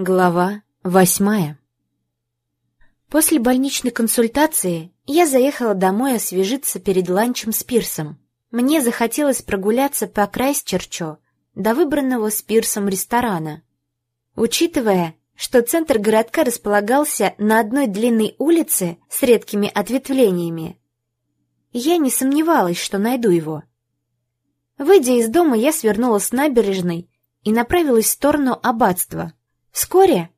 Глава восьмая После больничной консультации я заехала домой освежиться перед ланчем с Пирсом. Мне захотелось прогуляться по Крайсчерчу до выбранного с Пирсом ресторана. Учитывая, что центр городка располагался на одной длинной улице с редкими ответвлениями, я не сомневалась, что найду его. Выйдя из дома, я свернула с набережной и направилась в сторону аббатства — Вскоре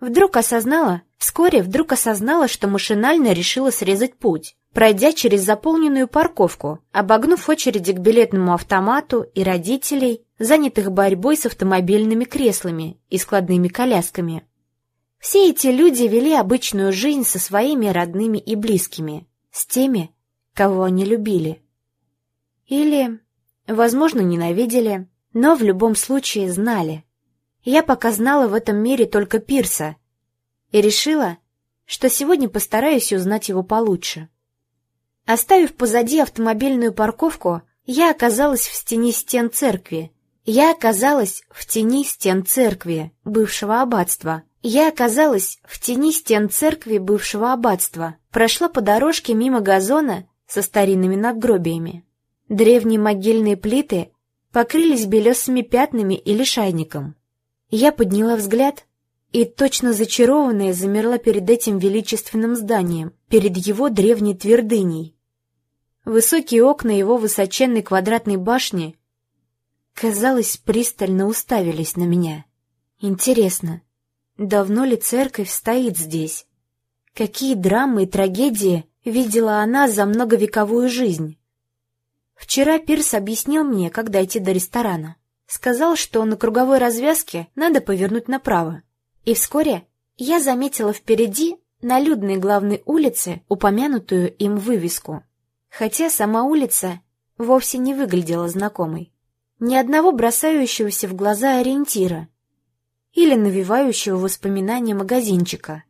вдруг осознала, вскоре вдруг осознала, что машинально решила срезать путь, пройдя через заполненную парковку, обогнув очереди к билетному автомату и родителей, занятых борьбой с автомобильными креслами и складными колясками. Все эти люди вели обычную жизнь со своими родными и близкими, с теми, кого они любили. Или, возможно, ненавидели, но в любом случае знали. Я пока знала в этом мире только Пирса и решила, что сегодня постараюсь узнать его получше. Оставив позади автомобильную парковку, я оказалась в тени стен церкви. Я оказалась в тени стен церкви бывшего аббатства. Я оказалась в тени стен церкви бывшего аббатства. Прошла по дорожке мимо газона со старинными надгробиями. Древние могильные плиты покрылись белесыми пятнами и лишайником. Я подняла взгляд и, точно зачарованная, замерла перед этим величественным зданием, перед его древней твердыней. Высокие окна его высоченной квадратной башни, казалось, пристально уставились на меня. Интересно, давно ли церковь стоит здесь? Какие драмы и трагедии видела она за многовековую жизнь? Вчера Пирс объяснил мне, как дойти до ресторана. Сказал, что на круговой развязке надо повернуть направо. И вскоре я заметила впереди на людной главной улице упомянутую им вывеску. Хотя сама улица вовсе не выглядела знакомой. Ни одного бросающегося в глаза ориентира или навевающего воспоминания магазинчика.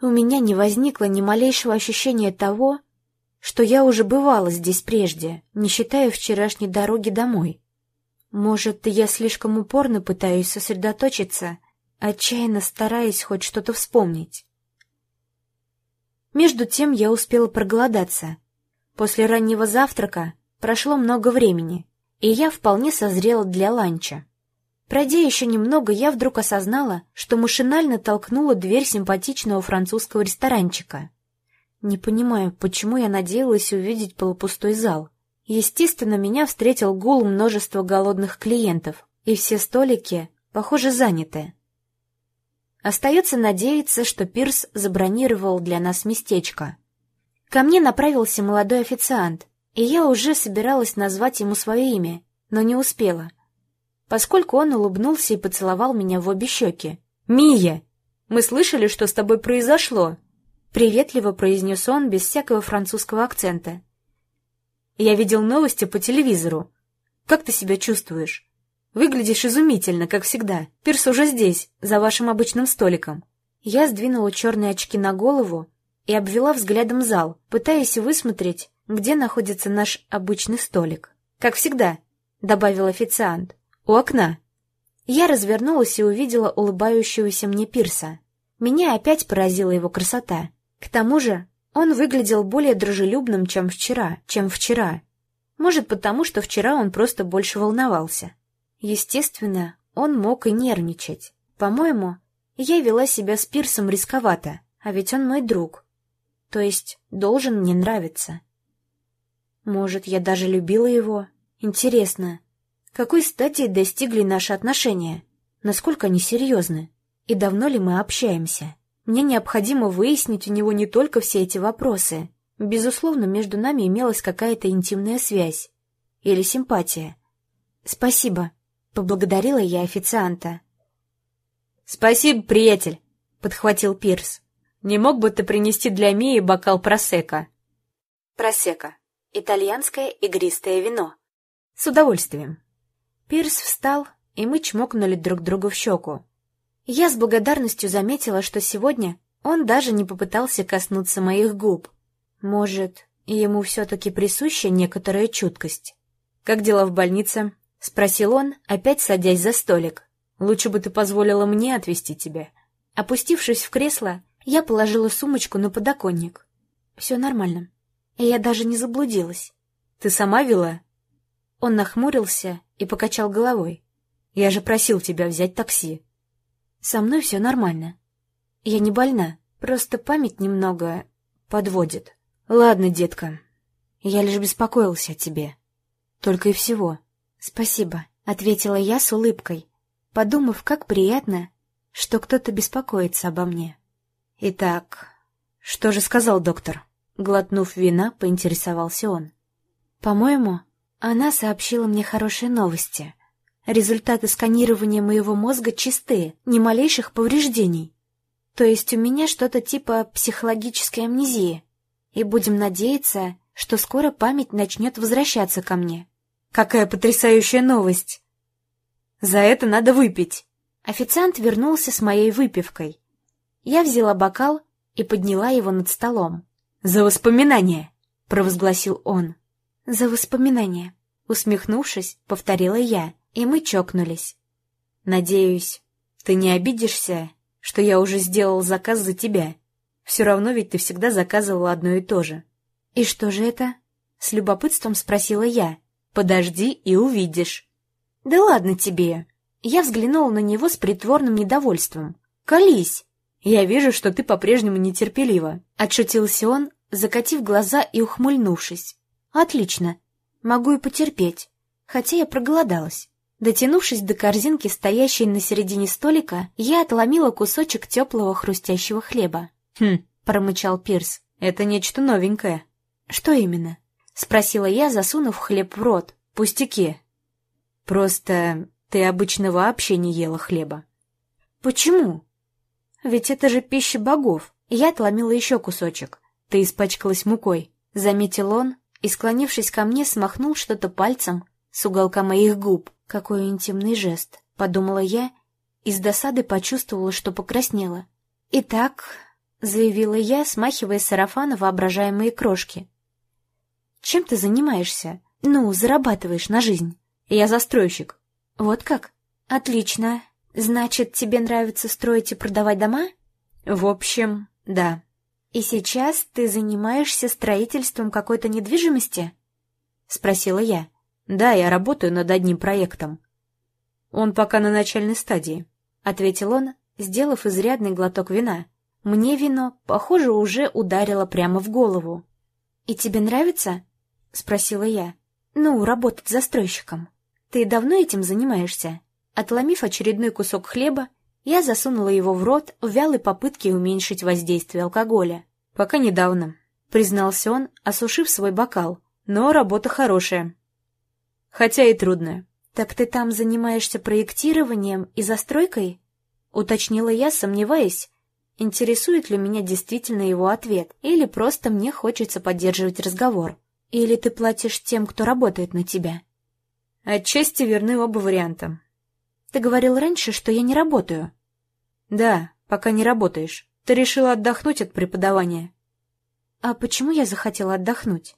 У меня не возникло ни малейшего ощущения того, что я уже бывала здесь прежде, не считая вчерашней дороги домой. Может, я слишком упорно пытаюсь сосредоточиться, отчаянно стараясь хоть что-то вспомнить. Между тем я успела проголодаться. После раннего завтрака прошло много времени, и я вполне созрела для ланча. Пройдя еще немного, я вдруг осознала, что машинально толкнула дверь симпатичного французского ресторанчика. Не понимаю, почему я надеялась увидеть полупустой зал. Естественно, меня встретил гул множества голодных клиентов, и все столики, похоже, заняты. Остается надеяться, что Пирс забронировал для нас местечко. Ко мне направился молодой официант, и я уже собиралась назвать ему свое имя, но не успела, поскольку он улыбнулся и поцеловал меня в обе щеки. «Мия! Мы слышали, что с тобой произошло!» Приветливо произнес он без всякого французского акцента. Я видел новости по телевизору. Как ты себя чувствуешь? Выглядишь изумительно, как всегда. Пирс уже здесь, за вашим обычным столиком. Я сдвинула черные очки на голову и обвела взглядом зал, пытаясь высмотреть, где находится наш обычный столик. Как всегда, добавил официант, у окна. Я развернулась и увидела улыбающегося мне Пирса. Меня опять поразила его красота. К тому же он выглядел более дружелюбным, чем вчера, чем вчера. Может, потому что вчера он просто больше волновался. Естественно, он мог и нервничать. По-моему, я вела себя с Пирсом рисковато, а ведь он мой друг. То есть должен мне нравиться. Может, я даже любила его? Интересно, какой стадии достигли наши отношения? Насколько они серьезны? И давно ли мы общаемся? Мне необходимо выяснить у него не только все эти вопросы. Безусловно, между нами имелась какая-то интимная связь. Или симпатия. «Спасибо», — поблагодарила я официанта. «Спасибо, приятель», — подхватил Пирс. «Не мог бы ты принести для Мии бокал просека?» «Просека. Итальянское игристое вино». «С удовольствием». Пирс встал, и мы чмокнули друг друга в щеку. Я с благодарностью заметила, что сегодня он даже не попытался коснуться моих губ. Может, ему все-таки присуща некоторая чуткость. «Как дела в больнице?» — спросил он, опять садясь за столик. Лучше бы ты позволила мне отвезти тебя. Опустившись в кресло, я положила сумочку на подоконник. Все нормально. И я даже не заблудилась. Ты сама вела? Он нахмурился и покачал головой. Я же просил тебя взять такси. Со мной все нормально. Я не больна, просто память немного подводит. Ладно, детка. Я лишь беспокоился о тебе. Только и всего. Спасибо, ответила я с улыбкой, подумав, как приятно, что кто-то беспокоится обо мне. Итак, что же сказал доктор? Глотнув вина, поинтересовался он. По-моему, она сообщила мне хорошие новости. Результаты сканирования моего мозга чистые, ни малейших повреждений. То есть у меня что-то типа психологической амнезии. И будем надеяться, что скоро память начнет возвращаться ко мне. Какая потрясающая новость! За это надо выпить! Официант вернулся с моей выпивкой. Я взяла бокал и подняла его над столом. «За воспоминания!» — провозгласил он. «За воспоминания!» — усмехнувшись, повторила я, и мы чокнулись. «Надеюсь, ты не обидишься, что я уже сделал заказ за тебя. Все равно ведь ты всегда заказывала одно и то же». «И что же это?» — с любопытством спросила я. «Подожди и увидишь». «Да ладно тебе!» Я взглянула на него с притворным недовольством. «Колись!» «Я вижу, что ты по-прежнему нетерпелива», — отшутился он, закатив глаза и ухмыльнувшись. «Отлично. Могу и потерпеть. Хотя я проголодалась». Дотянувшись до корзинки, стоящей на середине столика, я отломила кусочек теплого хрустящего хлеба. «Хм», — промычал Пирс. «Это нечто новенькое». «Что именно?» — спросила я, засунув хлеб в рот. «Пустяки. Просто ты обычно вообще не ела хлеба». «Почему?» Ведь это же пища богов. Я отломила еще кусочек. Ты испачкалась мукой, — заметил он, и, склонившись ко мне, смахнул что-то пальцем с уголка моих губ. Какой интимный жест, — подумала я, и с досады почувствовала, что покраснела. «Итак», — заявила я, смахивая с сарафана воображаемые крошки. «Чем ты занимаешься? Ну, зарабатываешь на жизнь?» «Я застройщик». «Вот как? Отлично. Значит, тебе нравится строить и продавать дома? В общем, да. И сейчас ты занимаешься строительством какой-то недвижимости? Спросила я. Да, я работаю над одним проектом. Он пока на начальной стадии, ответил он, сделав изрядный глоток вина. Мне вино, похоже, уже ударило прямо в голову. И тебе нравится? Спросила я. Ну, работать застройщиком. Ты давно этим занимаешься? Отломив очередной кусок хлеба, я засунула его в рот в вялой попытке уменьшить воздействие алкоголя. «Пока недавно», — признался он, осушив свой бокал. «Но работа хорошая. Хотя и трудная». «Так ты там занимаешься проектированием и застройкой?» — уточнила я, сомневаясь, интересует ли меня действительно его ответ, или просто мне хочется поддерживать разговор. Или ты платишь тем, кто работает на тебя? Отчасти верны оба варианта. Ты говорил раньше, что я не работаю. Да, пока не работаешь. Ты решила отдохнуть от преподавания. А почему я захотела отдохнуть?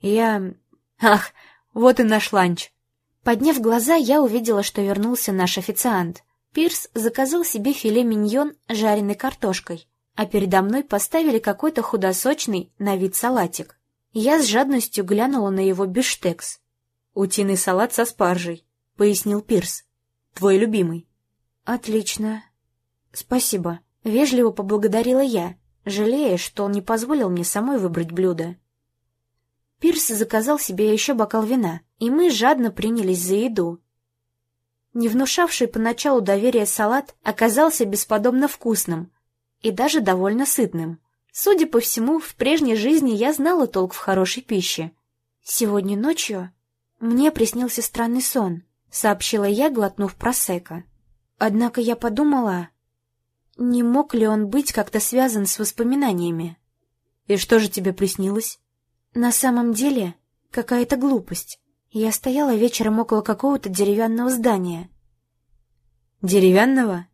Я... Ах, вот и наш ланч. Подняв глаза, я увидела, что вернулся наш официант. Пирс заказал себе филе миньон с жареной картошкой, а передо мной поставили какой-то худосочный на вид салатик. Я с жадностью глянула на его бифштекс. «Утиный салат со спаржей», — пояснил Пирс. Твой любимый. Отлично. Спасибо. Вежливо поблагодарила я, жалея, что он не позволил мне самой выбрать блюдо. Пирс заказал себе еще бокал вина, и мы жадно принялись за еду. Не внушавший поначалу доверия салат оказался бесподобно вкусным и даже довольно сытным. Судя по всему, в прежней жизни я знала толк в хорошей пище. Сегодня ночью мне приснился странный сон —— сообщила я, глотнув просека. Однако я подумала, не мог ли он быть как-то связан с воспоминаниями. «И что же тебе приснилось?» «На самом деле, какая-то глупость. Я стояла вечером около какого-то деревянного здания». «Деревянного?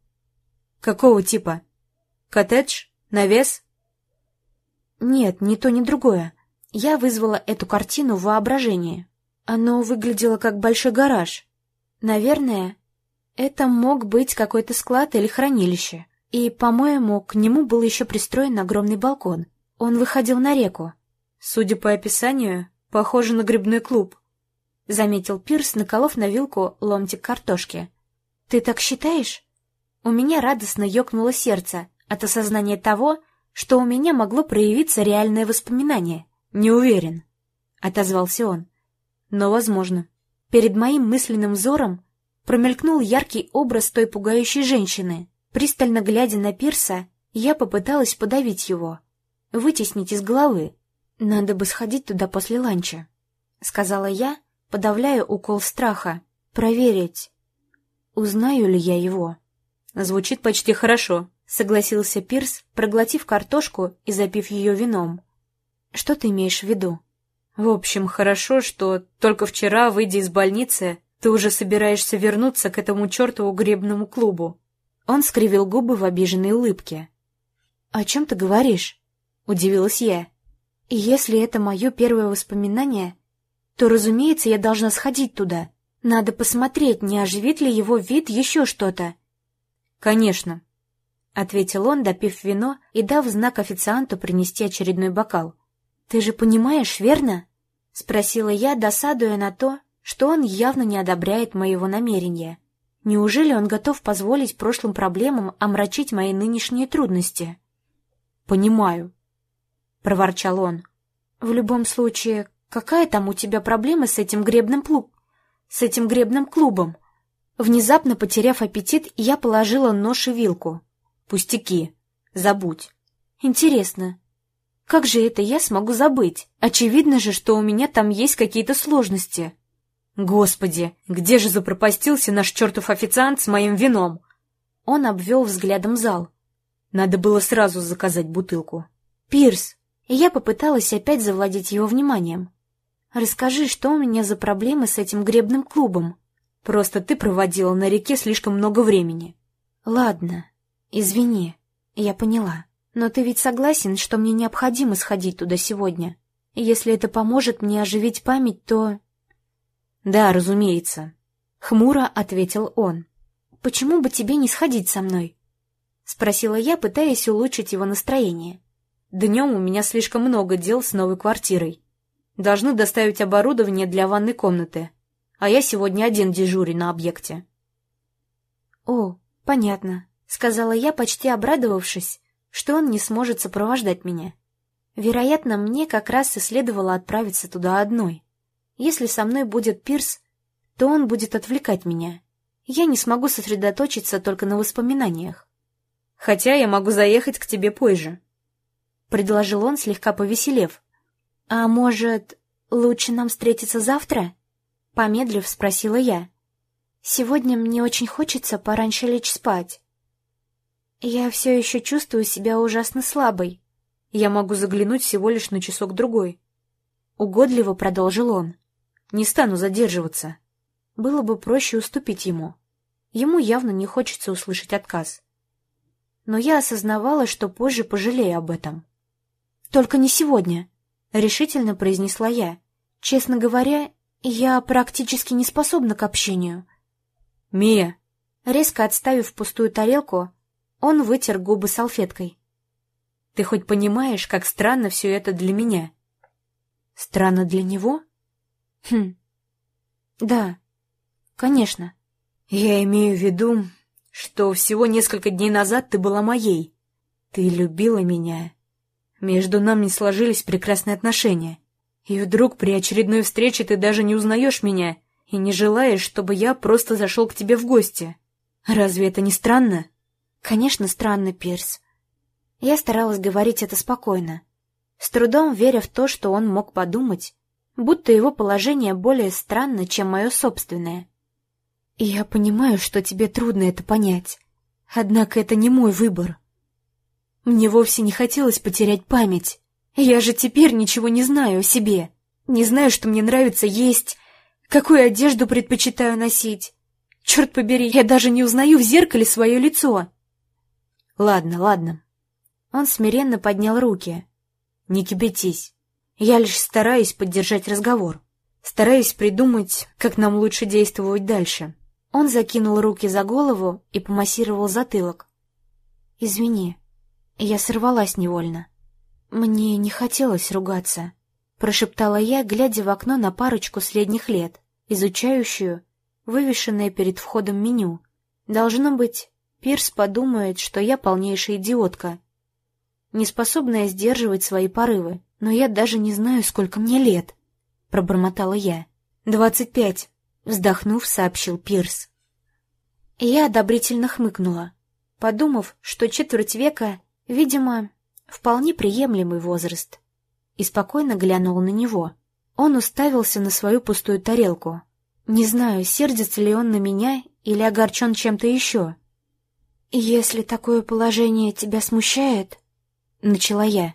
Какого типа? Коттедж? Навес?» «Нет, ни то, ни другое. Я вызвала эту картину в воображение. Оно выглядело как большой гараж, Наверное, Это мог быть какой-то склад или хранилище. И, по-моему, к нему был еще пристроен огромный балкон. Он выходил на реку. Судя по описанию, похоже на грибной клуб. Заметил Пирс, наколов на вилку ломтик картошки. «Ты так считаешь?» У меня радостно ёкнуло сердце от осознания того, что у меня могло проявиться реальное воспоминание. «Не уверен», — отозвался он. «Но возможно». Перед моим мысленным взором промелькнул яркий образ той пугающей женщины. Пристально глядя на Пирса, я попыталась подавить его, вытеснить из головы. «Надо бы сходить туда после ланча», — сказала я, подавляя укол страха. «Проверить, узнаю ли я его». «Звучит почти хорошо», — согласился Пирс, проглотив картошку и запив ее вином. «Что ты имеешь в виду?» «В общем, хорошо, что только вчера, выйдя из больницы, ты уже собираешься вернуться к этому чертову гребному клубу». Он скривил губы в обиженной улыбке. «О чем ты говоришь?» — удивилась я. «И если это мое первое воспоминание, то, разумеется, я должна сходить туда. Надо посмотреть, не оживит ли его вид еще что-то». «Конечно», — ответил он, допив вино и дав знак официанту принести очередной бокал. «Ты же понимаешь, верно?» — спросила я, досадуя на то, что он явно не одобряет моего намерения. Неужели он готов позволить прошлым проблемам омрачить мои нынешние трудности? «Понимаю», — проворчал он. «В любом случае, какая там у тебя проблема с этим гребным клуб... с этим гребным клубом?» Внезапно потеряв аппетит, я положила нож и вилку. Пустяки. Забудь. Интересно, как же это я смогу забыть? Очевидно же, что у меня там есть какие-то сложности. Господи, где же запропастился наш чертов официант с моим вином? Он обвел взглядом зал. Надо было сразу заказать бутылку. Пирс, и я попыталась опять завладеть его вниманием. Расскажи, что у меня за проблемы с этим гребным клубом? Просто ты проводила на реке слишком много времени. Ладно, «Извини, я поняла. Но ты ведь согласен, что мне необходимо сходить туда сегодня? Если это поможет мне оживить память, то...» «Да, разумеется», — хмуро ответил он. «Почему бы тебе не сходить со мной?» — спросила я, пытаясь улучшить его настроение. «Днем у меня слишком много дел с новой квартирой. Должны доставить оборудование для ванной комнаты, а я сегодня один дежурю на объекте». «О, понятно», — сказала я, почти обрадовавшись, что он не сможет сопровождать меня. Вероятно, мне как раз и следовало отправиться туда одной. Если со мной будет Пирс, то он будет отвлекать меня. Я не смогу сосредоточиться только на воспоминаниях. «Хотя я могу заехать к тебе позже», — предложил он, слегка повеселев. «А может, лучше нам встретиться завтра?» Помедлив, спросила я. «Сегодня мне очень хочется пораньше лечь спать». Я все еще чувствую себя ужасно слабой. Я могу заглянуть всего лишь на часок-другой. Угодливо продолжил он. Не стану задерживаться. Было бы проще уступить ему. Ему явно не хочется услышать отказ. Но я осознавала, что позже пожалею об этом. «Только не сегодня», — решительно произнесла я. «Честно говоря, я практически не способна к общению». «Мия!» Резко отставив пустую тарелку, он вытер губы салфеткой. «Ты хоть понимаешь, как странно все это для меня?» «Странно для него?» «Хм. Да, конечно. Я имею в виду, что всего несколько дней назад ты была моей. Ты любила меня. Между нами сложились прекрасные отношения. И вдруг при очередной встрече ты даже не узнаешь меня и не желаешь, чтобы я просто зашел к тебе в гости. Разве это не странно?» Конечно, странно, Пирс. Я старалась говорить это спокойно, с трудом веря в то, что он мог подумать, будто его положение более странно, чем мое собственное. И я понимаю, что тебе трудно это понять, однако это не мой выбор. Мне вовсе не хотелось потерять память. Я же теперь ничего не знаю о себе. Не знаю, что мне нравится есть, какую одежду предпочитаю носить. Черт побери, я даже не узнаю в зеркале свое лицо. Ладно, ладно. Он смиренно поднял руки. Не кипятись. Я лишь стараюсь поддержать разговор. Стараюсь придумать, как нам лучше действовать дальше. Он закинул руки за голову и помассировал затылок. «Извини, я сорвалась невольно. Мне не хотелось ругаться», — прошептала я, глядя в окно на парочку средних лет, изучающую вывешенное перед входом меню. Должно быть, Пирс подумает, что я полнейшая идиотка, неспособная сдерживать свои порывы. Но я даже не знаю, сколько мне лет, — пробормотала я. «Двадцать пять», — вздохнув, сообщил Пирс. Я одобрительно хмыкнула, подумав, что четверть века, видимо, вполне приемлемый возраст, и спокойно глянула на него. Он уставился на свою пустую тарелку. Не знаю, сердится ли он на меня или огорчен чем-то еще. «Если такое положение тебя смущает...» — начала я.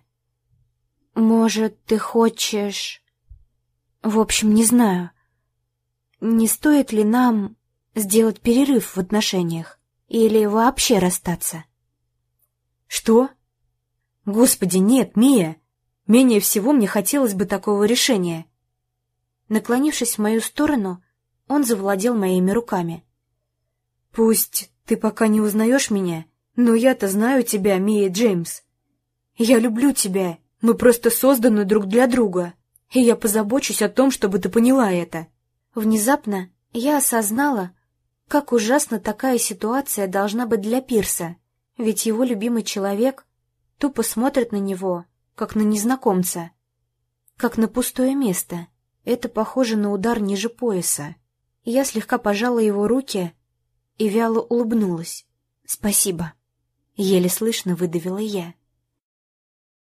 «Может, ты хочешь...» «В общем, не знаю. Не стоит ли нам сделать перерыв в отношениях или вообще расстаться?» «Что?» «Господи, нет, Мия! Менее всего мне хотелось бы такого решения». Наклонившись в мою сторону, он завладел моими руками. «Пусть ты пока не узнаешь меня, но я-то знаю тебя, Мия Джеймс. Я люблю тебя, мы просто созданы друг для друга, и я позабочусь о том, чтобы ты поняла это». Внезапно я осознала, как ужасна такая ситуация должна быть для Пирса, ведь его любимый человек тупо смотрит на него, как на незнакомца, как на пустое место. Это похоже на удар ниже пояса. Я слегка пожала его руки, и вяло улыбнулась. «Спасибо», — еле слышно выдавила я.